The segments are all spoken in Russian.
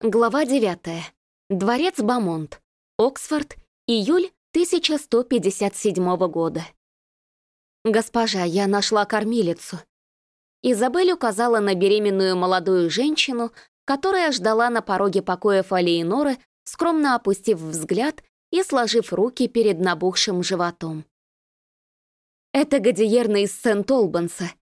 Глава 9. Дворец Бамонт. Оксфорд. Июль 1157 года. «Госпожа, я нашла кормилицу». Изабель указала на беременную молодую женщину, которая ждала на пороге покоев Алиеноры, скромно опустив взгляд и сложив руки перед набухшим животом. «Это Гадиерна из Сент-Олбанса.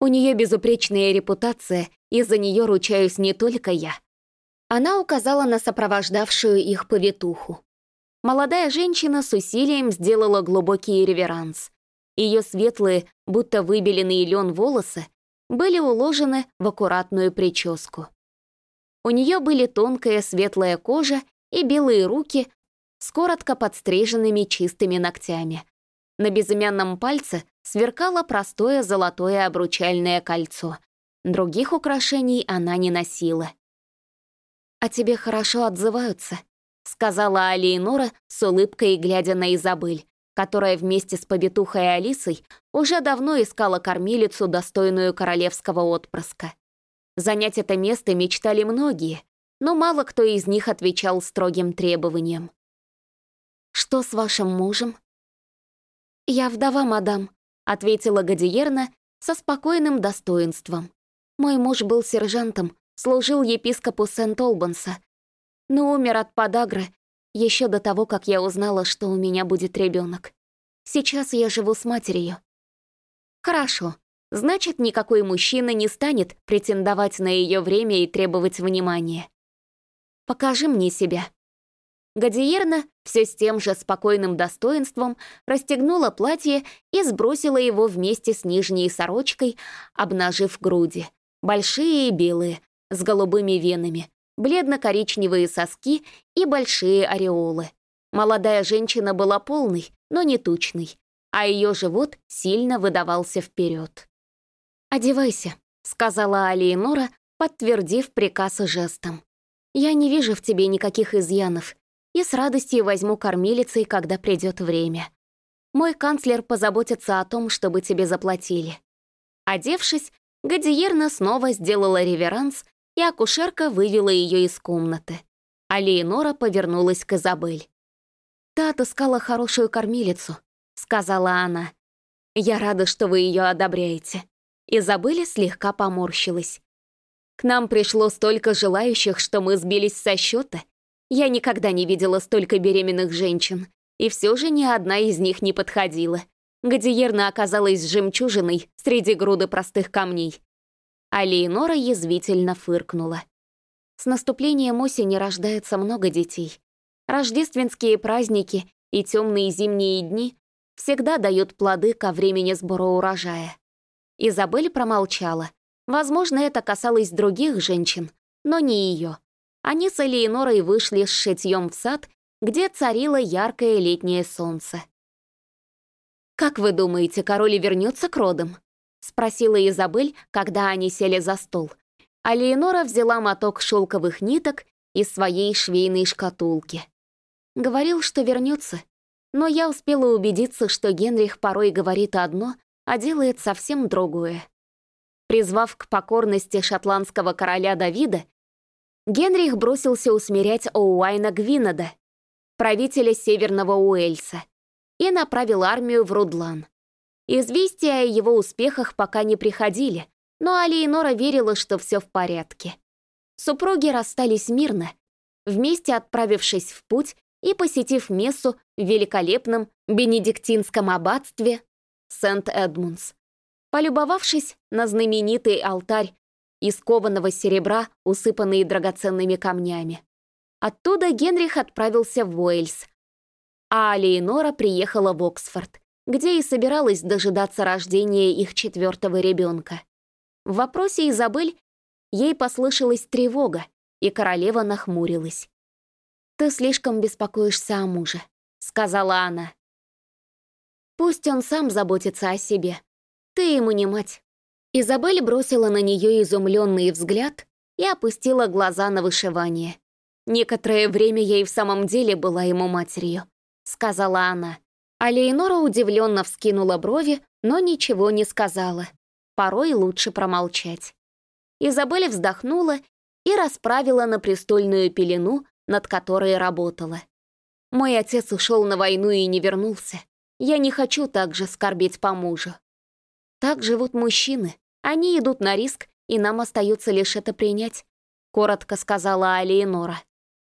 У нее безупречная репутация, и за нее ручаюсь не только я». Она указала на сопровождавшую их повитуху. Молодая женщина с усилием сделала глубокий реверанс. Ее светлые, будто выбеленные лен волосы, были уложены в аккуратную прическу. У нее были тонкая светлая кожа и белые руки с коротко подстриженными чистыми ногтями. На безымянном пальце сверкало простое золотое обручальное кольцо. Других украшений она не носила. «О тебе хорошо отзываются», — сказала Алиенора с улыбкой, глядя на Изабель, которая вместе с побитухой Алисой уже давно искала кормилицу, достойную королевского отпрыска. Занять это место мечтали многие, но мало кто из них отвечал строгим требованиям. «Что с вашим мужем?» «Я вдова, мадам», — ответила Гадиерна со спокойным достоинством. «Мой муж был сержантом, служил епископу Сент-Олбанса, но умер от подагры еще до того, как я узнала, что у меня будет ребенок. Сейчас я живу с матерью. Хорошо, значит, никакой мужчина не станет претендовать на ее время и требовать внимания. Покажи мне себя. Гадиерна все с тем же спокойным достоинством расстегнула платье и сбросила его вместе с нижней сорочкой, обнажив груди. Большие и белые, с голубыми венами, бледно-коричневые соски и большие ореолы. Молодая женщина была полной, но не тучной, а ее живот сильно выдавался вперед. «Одевайся», — сказала Алиенора, подтвердив приказ жестом. «Я не вижу в тебе никаких изъянов и с радостью возьму кормилицей, когда придет время. Мой канцлер позаботится о том, чтобы тебе заплатили». Одевшись, Гадиерна снова сделала реверанс и акушерка вывела ее из комнаты. А Леонора повернулась к Изабель. «Та отыскала хорошую кормилицу», — сказала она. «Я рада, что вы ее одобряете». Изабель слегка поморщилась. «К нам пришло столько желающих, что мы сбились со счета. Я никогда не видела столько беременных женщин, и все же ни одна из них не подходила. Гадиерна оказалась жемчужиной среди груды простых камней а Леонора язвительно фыркнула. С наступлением осени рождается много детей. Рождественские праздники и темные зимние дни всегда дают плоды ко времени сбора урожая. Изабель промолчала. Возможно, это касалось других женщин, но не ее. Они с Элеонорой вышли с шитьем в сад, где царило яркое летнее солнце. «Как вы думаете, король вернется к родам?» — спросила Изабель, когда они сели за стол. А Леонора взяла моток шелковых ниток из своей швейной шкатулки. Говорил, что вернется, но я успела убедиться, что Генрих порой говорит одно, а делает совсем другое. Призвав к покорности шотландского короля Давида, Генрих бросился усмирять Оуайна Гвинода, правителя Северного Уэльса, и направил армию в Рудлан. Известия о его успехах пока не приходили, но Алиенора верила, что все в порядке. Супруги расстались мирно, вместе отправившись в путь и посетив мессу в великолепном бенедиктинском аббатстве Сент-Эдмундс. Полюбовавшись на знаменитый алтарь из кованого серебра, усыпанный драгоценными камнями. Оттуда Генрих отправился в Уэльс, а Алиенора приехала в Оксфорд, где и собиралась дожидаться рождения их четвертого ребенка. В вопросе Изабель ей послышалась тревога, и королева нахмурилась. «Ты слишком беспокоишься о муже», — сказала она. «Пусть он сам заботится о себе. Ты ему не мать». Изабель бросила на нее изумленный взгляд и опустила глаза на вышивание. «Некоторое время я и в самом деле была ему матерью», — сказала она. А Лейнора удивленно вскинула брови, но ничего не сказала. Порой лучше промолчать. Изабель вздохнула и расправила на престольную пелену, над которой работала. Мой отец ушел на войну и не вернулся. Я не хочу так же скорбеть по мужу. Так живут мужчины. Они идут на риск, и нам остается лишь это принять», — коротко сказала Алиенора.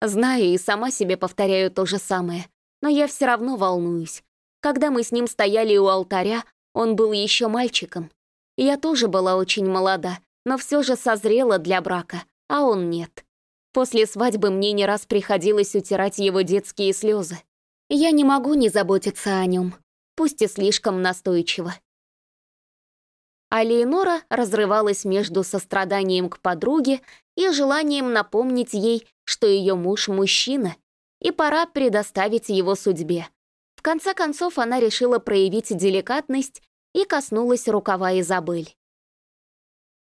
«Знаю и сама себе повторяю то же самое, но я все равно волнуюсь. Когда мы с ним стояли у алтаря, он был еще мальчиком. Я тоже была очень молода, но все же созрела для брака, а он нет. После свадьбы мне не раз приходилось утирать его детские слезы. Я не могу не заботиться о нем, пусть и слишком настойчиво. А Леонора разрывалась между состраданием к подруге и желанием напомнить ей, что ее муж — мужчина, и пора предоставить его судьбе. Конце концов, она решила проявить деликатность и коснулась рукава Изабель.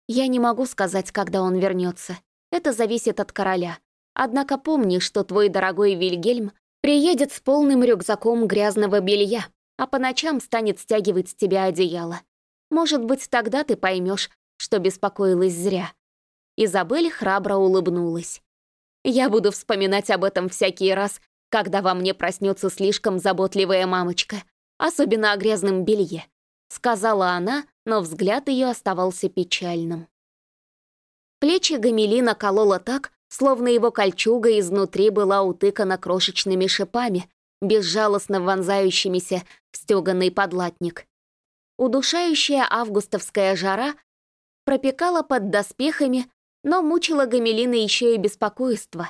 «Я не могу сказать, когда он вернется. Это зависит от короля. Однако помни, что твой дорогой Вильгельм приедет с полным рюкзаком грязного белья, а по ночам станет стягивать с тебя одеяло. Может быть, тогда ты поймешь, что беспокоилась зря». Изабель храбро улыбнулась. «Я буду вспоминать об этом всякий раз, когда во мне проснется слишком заботливая мамочка, особенно о грязном белье», сказала она, но взгляд ее оставался печальным. Плечи Гамелина колола так, словно его кольчуга изнутри была утыкана крошечными шипами, безжалостно вонзающимися в стеганый подлатник. Удушающая августовская жара пропекала под доспехами, но мучила Гамелина еще и беспокойство.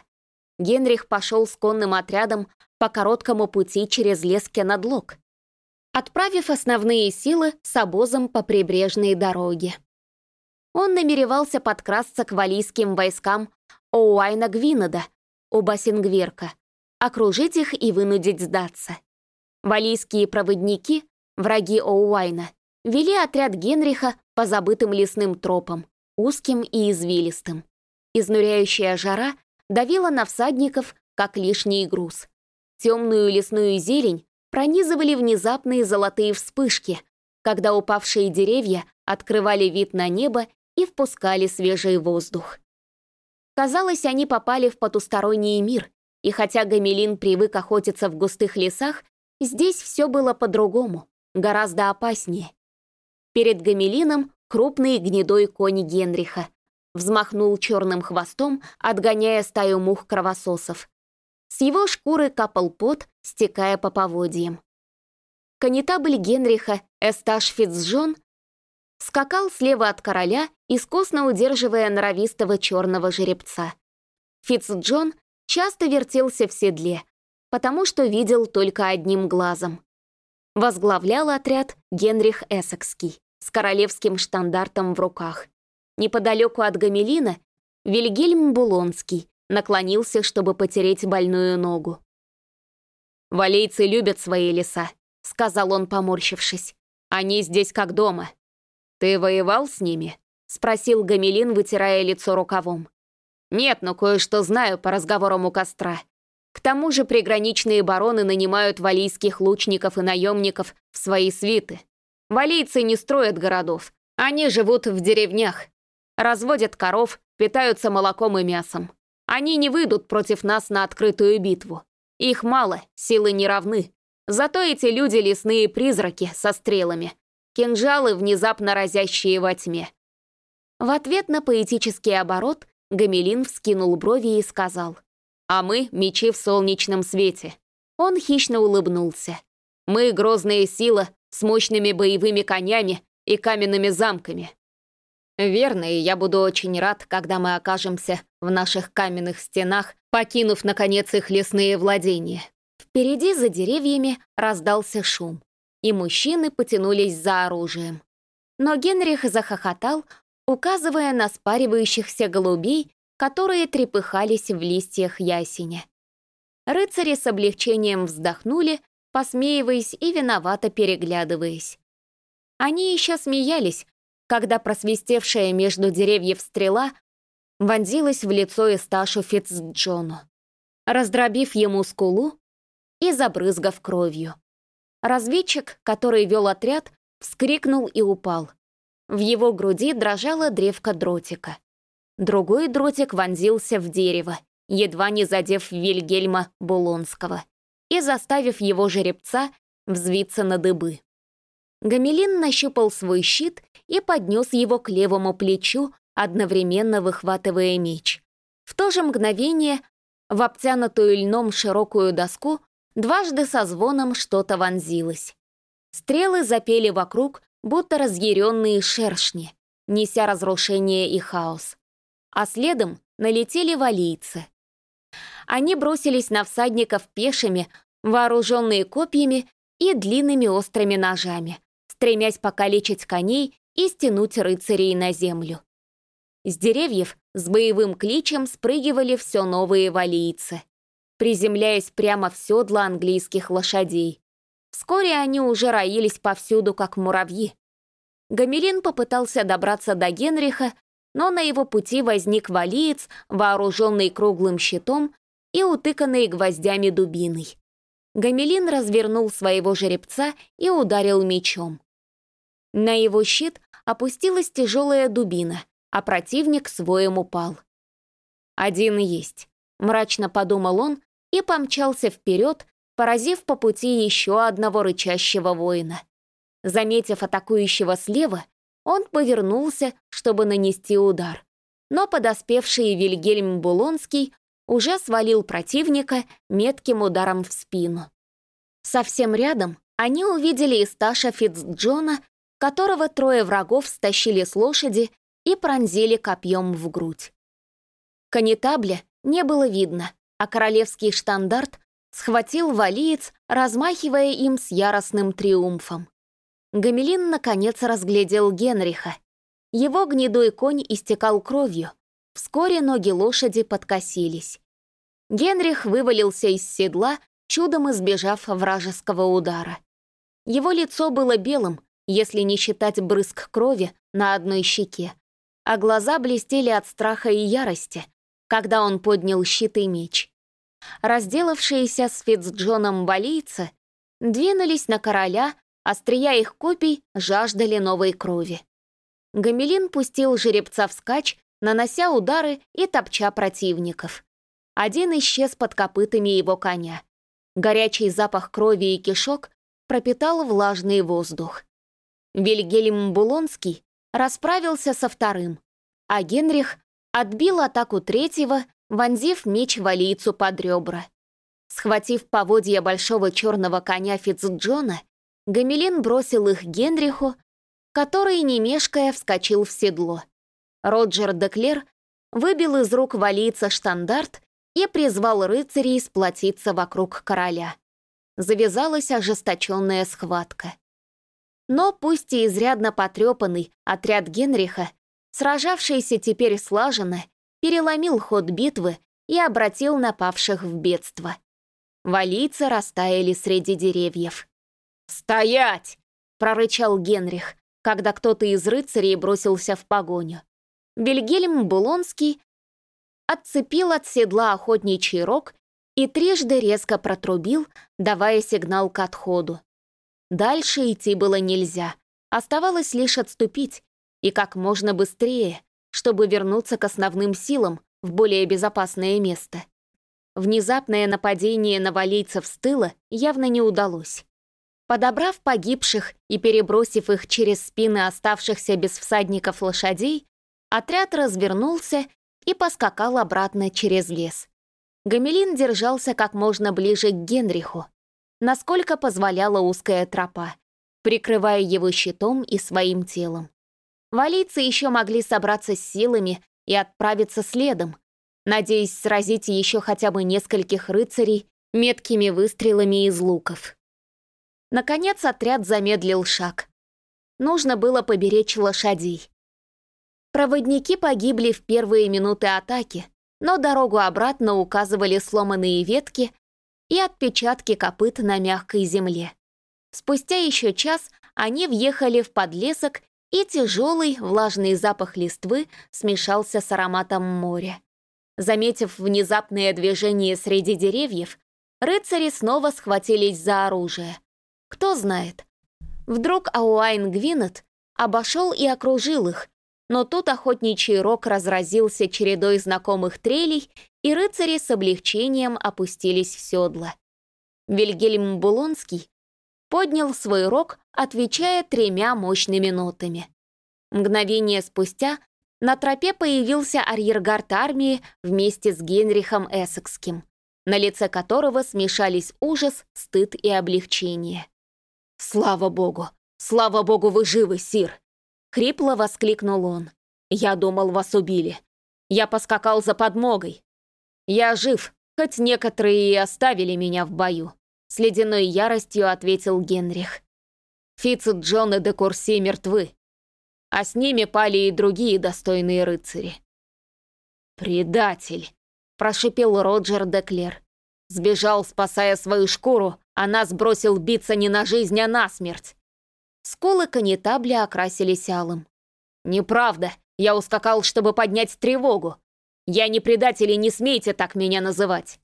Генрих пошел с конным отрядом по короткому пути через лес Кенадлок, отправив основные силы с обозом по прибрежной дороге. Он намеревался подкрасться к валийским войскам Оуайна Гвинода, у Басингверка, окружить их и вынудить сдаться. Валийские проводники, враги Оуайна, вели отряд Генриха по забытым лесным тропам, узким и извилистым. Изнуряющая жара давила на всадников, как лишний груз. Темную лесную зелень пронизывали внезапные золотые вспышки, когда упавшие деревья открывали вид на небо и впускали свежий воздух. Казалось, они попали в потусторонний мир, и хотя Гамелин привык охотиться в густых лесах, здесь все было по-другому, гораздо опаснее. Перед Гамелином крупный гнедой конь Генриха взмахнул черным хвостом, отгоняя стаю мух-кровососов. С его шкуры капал пот, стекая по поводьям. Конетабль Генриха Эсташ Фицджон скакал слева от короля, искусно удерживая норовистого черного жеребца. Фицджон часто вертелся в седле, потому что видел только одним глазом. Возглавлял отряд Генрих Эссекский с королевским штандартом в руках. Неподалеку от Гамелина Вильгельм Булонский наклонился, чтобы потереть больную ногу. «Валейцы любят свои леса», — сказал он, поморщившись. «Они здесь как дома. «Ты воевал с ними?» — спросил Гамелин, вытирая лицо рукавом. «Нет, но кое-что знаю по разговорам у костра. К тому же приграничные бароны нанимают валийских лучников и наемников в свои свиты. Валийцы не строят городов, они живут в деревнях, разводят коров, питаются молоком и мясом. Они не выйдут против нас на открытую битву. Их мало, силы не равны. Зато эти люди лесные призраки со стрелами, кинжалы, внезапно разящие во тьме. В ответ на поэтический оборот Гамелин вскинул брови и сказал, «А мы — мечи в солнечном свете». Он хищно улыбнулся. «Мы — грозная сила с мощными боевыми конями и каменными замками». «Верно, и я буду очень рад, когда мы окажемся в наших каменных стенах, покинув, наконец, их лесные владения». Впереди за деревьями раздался шум и мужчины потянулись за оружием. Но Генрих захохотал, указывая на спаривающихся голубей, которые трепыхались в листьях ясеня. Рыцари с облегчением вздохнули, посмеиваясь и виновато переглядываясь. Они еще смеялись, когда просвистевшая между деревьев стрела вонзилась в лицо Эсташу Фицджону, раздробив ему скулу и забрызгав кровью. Разведчик, который вел отряд, вскрикнул и упал. В его груди дрожала древко дротика. Другой дротик вонзился в дерево, едва не задев Вильгельма Булонского и заставив его жеребца взвиться на дыбы. Гамелин нащупал свой щит и поднес его к левому плечу, одновременно выхватывая меч. В то же мгновение в обтянутую льном широкую доску дважды со звоном что-то вонзилось. Стрелы запели вокруг, будто разъяренные шершни, неся разрушение и хаос. А следом налетели валийцы. Они бросились на всадников пешими, вооруженные копьями и длинными острыми ножами, стремясь покалечить коней и стянуть рыцарей на землю. С деревьев с боевым кличем спрыгивали все новые валийцы, приземляясь прямо в седла английских лошадей. Вскоре они уже роились повсюду, как муравьи. Гамелин попытался добраться до Генриха, но на его пути возник валиец, вооруженный круглым щитом и утыканный гвоздями дубиной. Гамелин развернул своего жеребца и ударил мечом. На его щит опустилась тяжелая дубина, а противник своем упал. «Один есть», — мрачно подумал он и помчался вперед, поразив по пути еще одного рычащего воина. Заметив атакующего слева, он повернулся, чтобы нанести удар. Но подоспевший Вильгельм Булонский уже свалил противника метким ударом в спину. Совсем рядом они увидели Исташа Фитцджона, которого трое врагов стащили с лошади и пронзили копьем в грудь. Канитабля не было видно, а королевский штандарт схватил валиец, размахивая им с яростным триумфом. Гамелин наконец разглядел Генриха. Его гнедой конь истекал кровью. Вскоре ноги лошади подкосились. Генрих вывалился из седла, чудом избежав вражеского удара. Его лицо было белым, если не считать брызг крови на одной щеке, а глаза блестели от страха и ярости, когда он поднял щит и меч. Разделавшиеся с Фицджоном болийцы двинулись на короля, Острия их копий жаждали новой крови. Гамелин пустил жеребца вскачь, нанося удары и топча противников. Один исчез под копытами его коня. Горячий запах крови и кишок пропитал влажный воздух. Вильгельм Булонский расправился со вторым, а Генрих отбил атаку третьего, вонзив меч валийцу под ребра. Схватив поводья большого черного коня Фицджона, Гамелин бросил их Генриху, который, не мешкая, вскочил в седло. Роджер Деклер выбил из рук валийца штандарт и призвал рыцарей сплотиться вокруг короля. Завязалась ожесточенная схватка. Но пусть и изрядно потрепанный отряд Генриха, сражавшийся теперь слаженно, переломил ход битвы и обратил напавших в бедство. Валийцы растаяли среди деревьев. «Стоять!» — прорычал Генрих, когда кто-то из рыцарей бросился в погоню. Вильгельм Булонский отцепил от седла охотничий рог и трижды резко протрубил, давая сигнал к отходу. Дальше идти было нельзя, оставалось лишь отступить, и как можно быстрее, чтобы вернуться к основным силам в более безопасное место. Внезапное нападение на валийцев с тыла явно не удалось. Подобрав погибших и перебросив их через спины оставшихся без всадников лошадей, отряд развернулся и поскакал обратно через лес. Гамелин держался как можно ближе к Генриху, насколько позволяла узкая тропа, прикрывая его щитом и своим телом. Валийцы еще могли собраться с силами и отправиться следом, надеясь сразить еще хотя бы нескольких рыцарей меткими выстрелами из луков. Наконец отряд замедлил шаг. Нужно было поберечь лошадей. Проводники погибли в первые минуты атаки, но дорогу обратно указывали сломанные ветки и отпечатки копыт на мягкой земле. Спустя еще час они въехали в подлесок, и тяжелый влажный запах листвы смешался с ароматом моря. Заметив внезапное движение среди деревьев, рыцари снова схватились за оружие. Кто знает. Вдруг Ауайн Гвинет обошел и окружил их, но тут охотничий рог разразился чередой знакомых трелей, и рыцари с облегчением опустились в седла. Вильгельм Булонский поднял свой рог, отвечая тремя мощными нотами. Мгновение спустя на тропе появился арьергард армии вместе с Генрихом Эссекским, на лице которого смешались ужас, стыд и облегчение. «Слава богу! Слава богу, вы живы, сир!» Хрипло воскликнул он. «Я думал, вас убили. Я поскакал за подмогой. Я жив, хоть некоторые и оставили меня в бою», с ледяной яростью ответил Генрих. Фитц Джон и де Курси мертвы, а с ними пали и другие достойные рыцари. «Предатель!» — прошипел Роджер Деклер. «Сбежал, спасая свою шкуру, а нас бросил биться не на жизнь, а на смерть!» Скулы канитабля окрасились алым. «Неправда! Я ускакал, чтобы поднять тревогу! Я не предатель и не смейте так меня называть!»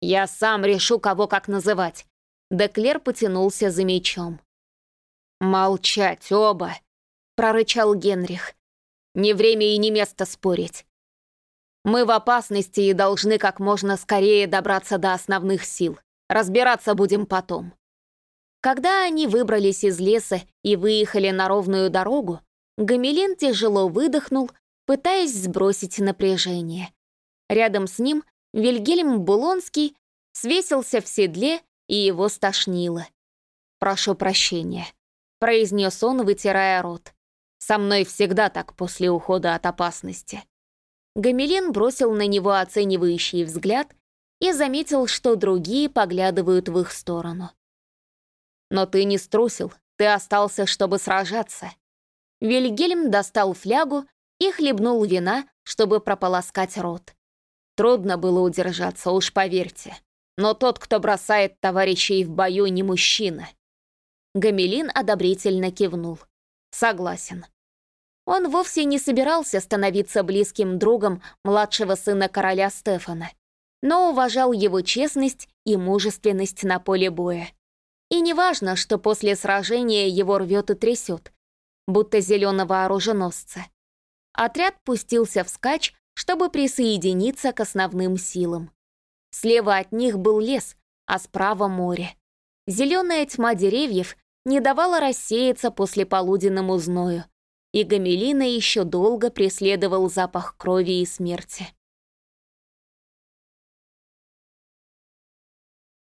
«Я сам решу, кого как называть!» Деклер потянулся за мечом. «Молчать оба!» — прорычал Генрих. «Не время и не место спорить. Мы в опасности и должны как можно скорее добраться до основных сил. Разбираться будем потом». Когда они выбрались из леса и выехали на ровную дорогу, Гамелин тяжело выдохнул, пытаясь сбросить напряжение. Рядом с ним Вильгельм Булонский свесился в седле, и его стошнило. «Прошу прощения», — произнес он, вытирая рот. «Со мной всегда так после ухода от опасности». Гамелин бросил на него оценивающий взгляд и заметил, что другие поглядывают в их сторону. «Но ты не струсил, ты остался, чтобы сражаться». Вильгельм достал флягу и хлебнул вина, чтобы прополоскать рот. Трудно было удержаться, уж поверьте. Но тот, кто бросает товарищей в бою, не мужчина. Гамелин одобрительно кивнул. Согласен. Он вовсе не собирался становиться близким другом младшего сына короля Стефана, но уважал его честность и мужественность на поле боя. И неважно, что после сражения его рвет и трясет, будто зеленого оруженосца. Отряд пустился вскачь, чтобы присоединиться к основным силам. Слева от них был лес, а справа море. Зеленая тьма деревьев не давала рассеяться после полуденному зною, и Гамелина еще долго преследовал запах крови и смерти.